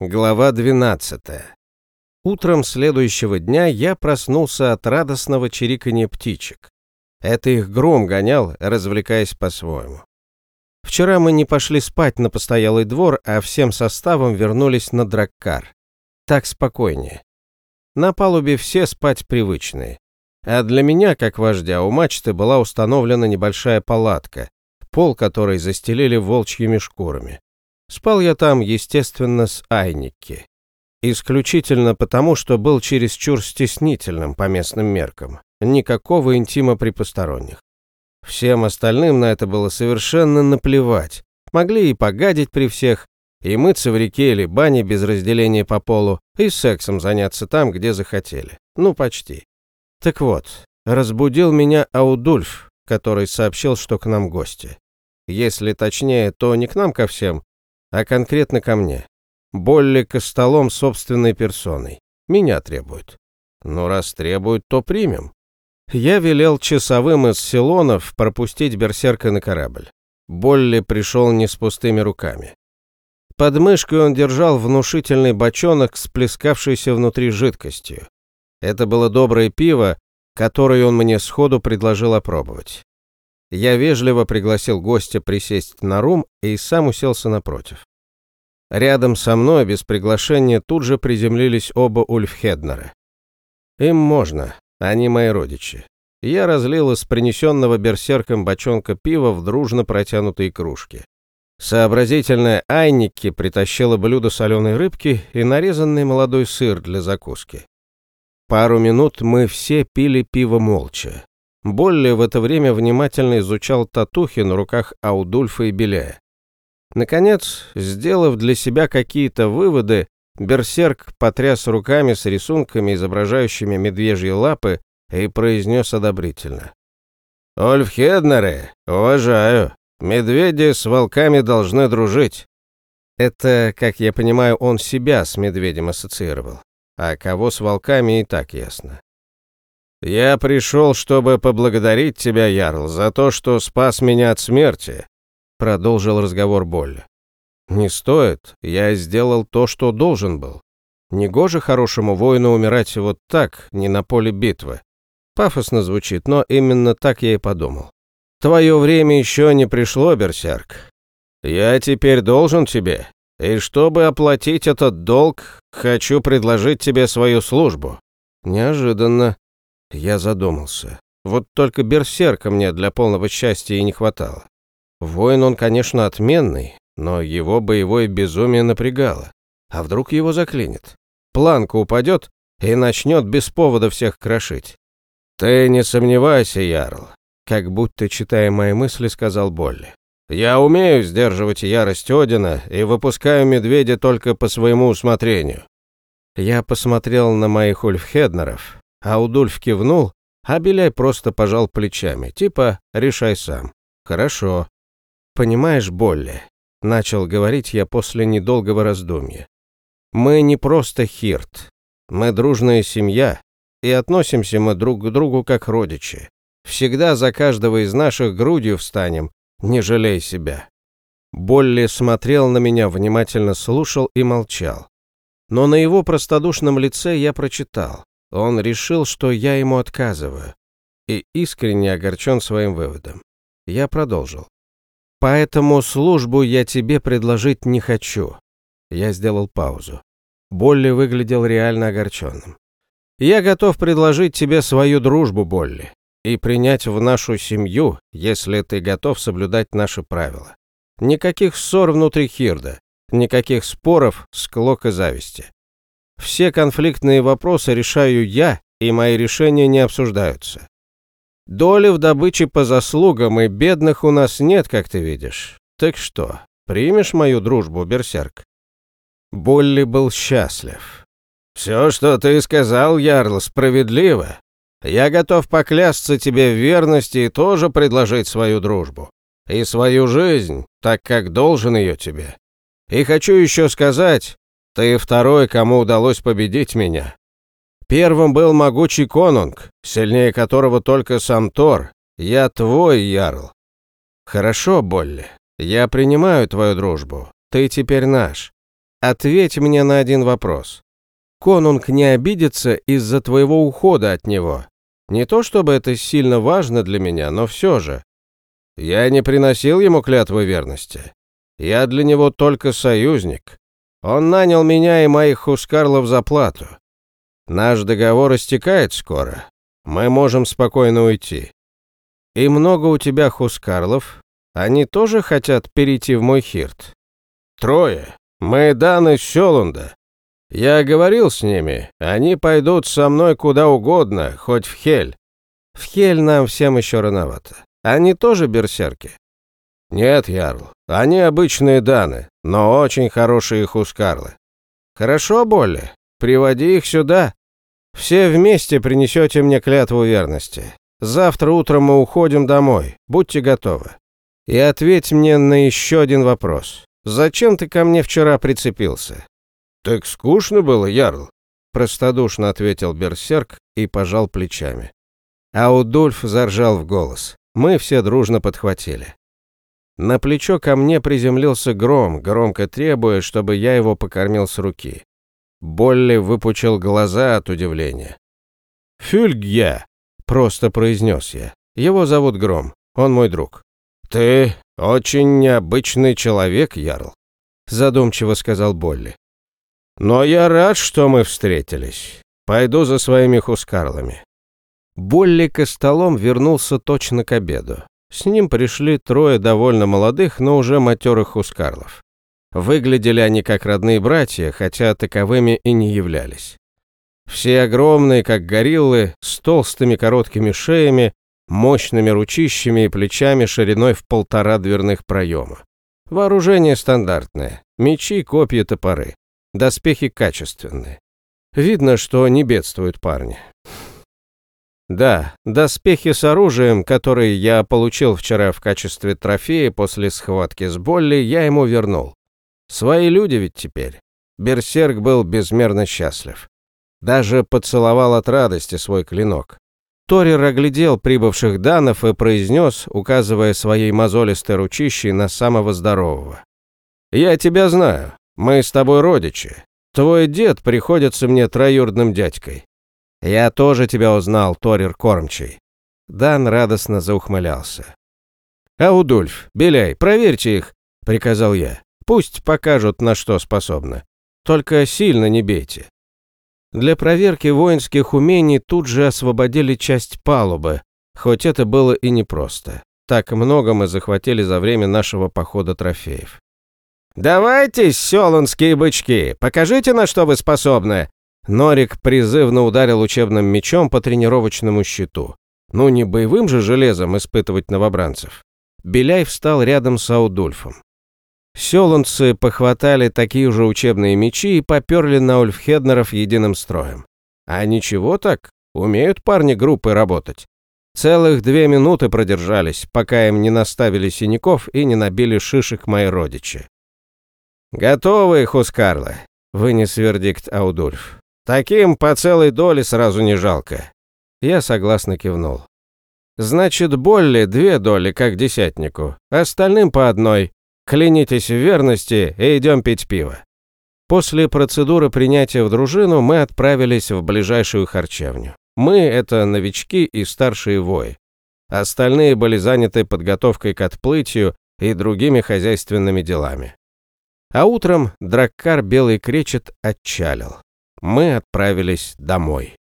Глава 12. Утром следующего дня я проснулся от радостного чириканья птичек. Это их гром гонял, развлекаясь по-своему. Вчера мы не пошли спать на постоялый двор, а всем составом вернулись на драккар. Так спокойнее. На палубе все спать привычные. А для меня, как вождя, у мачты была установлена небольшая палатка, пол которой застелили волчьими шкурами. Спал я там, естественно, с Айники. Исключительно потому, что был чересчур стеснительным по местным меркам. Никакого интима при посторонних. Всем остальным на это было совершенно наплевать. Могли и погадить при всех, и мыться в реке или бане без разделения по полу, и сексом заняться там, где захотели. Ну, почти. Так вот, разбудил меня Аудульф, который сообщил, что к нам гости. Если точнее, то не к нам ко всем, а конкретно ко мне. Болли столом собственной персоной. Меня требуют. Ну, раз требуют, то примем. Я велел часовым из Силонов пропустить берсерка на корабль. Болли пришел не с пустыми руками. Под мышкой он держал внушительный бочонок с плескавшейся внутри жидкостью. Это было доброе пиво, которое он мне сходу предложил опробовать. Я вежливо пригласил гостя присесть на рум и сам уселся напротив. Рядом со мной, без приглашения, тут же приземлились оба Ульфхеднера. Им можно, они мои родичи. Я разлил из принесенного берсерком бочонка пива в дружно протянутые кружки. Сообразительная Айники притащила блюдо соленой рыбки и нарезанный молодой сыр для закуски. Пару минут мы все пили пиво молча. Болли в это время внимательно изучал татухи на руках Аудульфа и Беляя. Наконец, сделав для себя какие-то выводы, Берсерк потряс руками с рисунками, изображающими медвежьи лапы, и произнес одобрительно. «Ольф Хеднере, уважаю. Медведи с волками должны дружить». Это, как я понимаю, он себя с медведем ассоциировал. А кого с волками и так ясно. «Я пришел, чтобы поблагодарить тебя, Ярл, за то, что спас меня от смерти», — продолжил разговор Болли. «Не стоит, я сделал то, что должен был. Негоже хорошему воину умирать вот так, не на поле битвы. Пафосно звучит, но именно так я и подумал. Твое время еще не пришло, Берсерк. Я теперь должен тебе, и чтобы оплатить этот долг, хочу предложить тебе свою службу». Неожиданно, я задумался. Вот только берсерка мне для полного счастья и не хватало. Воин он, конечно, отменный, но его боевое безумие напрягало. А вдруг его заклинит? Планка упадет и начнет без повода всех крошить. «Ты не сомневайся, Ярл», как будто, читая мои мысли, сказал Болли. «Я умею сдерживать ярость Одина и выпускаю медведя только по своему усмотрению». Я посмотрел на моих ульфхеднеров, Аудульф кивнул, а Беляй просто пожал плечами, типа «решай сам». «Хорошо». «Понимаешь, Болли», — начал говорить я после недолгого раздумья. «Мы не просто хирт. Мы дружная семья, и относимся мы друг к другу как родичи. Всегда за каждого из наших грудью встанем, не жалей себя». Болли смотрел на меня, внимательно слушал и молчал. Но на его простодушном лице я прочитал. Он решил, что я ему отказываю, и искренне огорчен своим выводом. Я продолжил. «Поэтому службу я тебе предложить не хочу». Я сделал паузу. Болли выглядел реально огорченным. «Я готов предложить тебе свою дружбу, Болли, и принять в нашу семью, если ты готов соблюдать наши правила. Никаких ссор внутри Хирда, никаких споров, склок и зависти. Все конфликтные вопросы решаю я, и мои решения не обсуждаются. Доли в добыче по заслугам и бедных у нас нет, как ты видишь. Так что, примешь мою дружбу, Берсерк?» Болли был счастлив. «Все, что ты сказал, Ярл, справедливо. Я готов поклясться тебе в верности и тоже предложить свою дружбу. И свою жизнь, так как должен ее тебе. И хочу еще сказать, ты второй, кому удалось победить меня. Первым был могучий конунг, сильнее которого только сам Тор. Я твой, Ярл. Хорошо, Болли. Я принимаю твою дружбу. Ты теперь наш. ответь мне на один вопрос. Конунг не обидится из-за твоего ухода от него. Не то чтобы это сильно важно для меня, но все же. Я не приносил ему клятвы верности. Я для него только союзник. Он нанял меня и моих хускарлов за плату. Наш договор истекает скоро. Мы можем спокойно уйти. И много у тебя хускарлов? Они тоже хотят перейти в мой хирт? Трое. Мы Дан из Щелунда. Я говорил с ними. Они пойдут со мной куда угодно, хоть в Хель. В Хель нам всем еще рановато. Они тоже берсерки? Нет, Ярл. Они обычные Даны, но очень хорошие хускарлы. Хорошо, Болли. Приводи их сюда. Все вместе принесете мне клятву верности. Завтра утром мы уходим домой. Будьте готовы. И ответь мне на еще один вопрос. Зачем ты ко мне вчера прицепился? Так скучно было, Ярл. Простодушно ответил Берсерк и пожал плечами. А Удульф заржал в голос. Мы все дружно подхватили. На плечо ко мне приземлился гром, громко требуя, чтобы я его покормил с руки. Болли выпучил глаза от удивления. «Фюльгья!» — просто произнес я. «Его зовут Гром, он мой друг». «Ты очень необычный человек, Ярл», — задумчиво сказал Болли. «Но я рад, что мы встретились. Пойду за своими хускарлами». Болли костолом вернулся точно к обеду. С ним пришли трое довольно молодых, но уже матерых хускарлов. Выглядели они как родные братья, хотя таковыми и не являлись. Все огромные, как гориллы, с толстыми короткими шеями, мощными ручищами и плечами шириной в полтора дверных проема. Вооружение стандартное. Мечи, копья, топоры. Доспехи качественные. Видно, что не бедствуют парни. Да, доспехи с оружием, которые я получил вчера в качестве трофея после схватки с Болли, я ему вернул. Свои люди ведь теперь. Берсерк был безмерно счастлив. Даже поцеловал от радости свой клинок. Торир оглядел прибывших данов и произнес, указывая своей мозолистой ручищей на самого здорового. «Я тебя знаю. Мы с тобой родичи. Твой дед приходится мне троюродным дядькой. «Я тоже тебя узнал, Торир Кормчий». Дан радостно заухмылялся. «Аудульф, Беляй, проверьте их», — приказал я. «Пусть покажут, на что способны. Только сильно не бейте». Для проверки воинских умений тут же освободили часть палубы, хоть это было и непросто. Так много мы захватили за время нашего похода трофеев. «Давайте, селунские бычки, покажите, на что вы способны!» Норик призывно ударил учебным мечом по тренировочному щиту. Ну не боевым же железом испытывать новобранцев. Беляй встал рядом с Аудульфом. Селунцы похватали такие же учебные мечи и поперли на ульфхеднеров единым строем. А ничего так, умеют парни группы работать. Целых две минуты продержались, пока им не наставили синяков и не набили шишек мои родичи. «Готовы, Хускарлы», — вынес вердикт Аудульф. Таким по целой доле сразу не жалко. Я согласно кивнул. Значит, Болли две доли, как десятнику, остальным по одной. Клянитесь в верности и идем пить пиво. После процедуры принятия в дружину мы отправились в ближайшую харчевню. Мы — это новички и старшие вои. Остальные были заняты подготовкой к отплытию и другими хозяйственными делами. А утром драккар Белый Кречет отчалил мы отправились домой.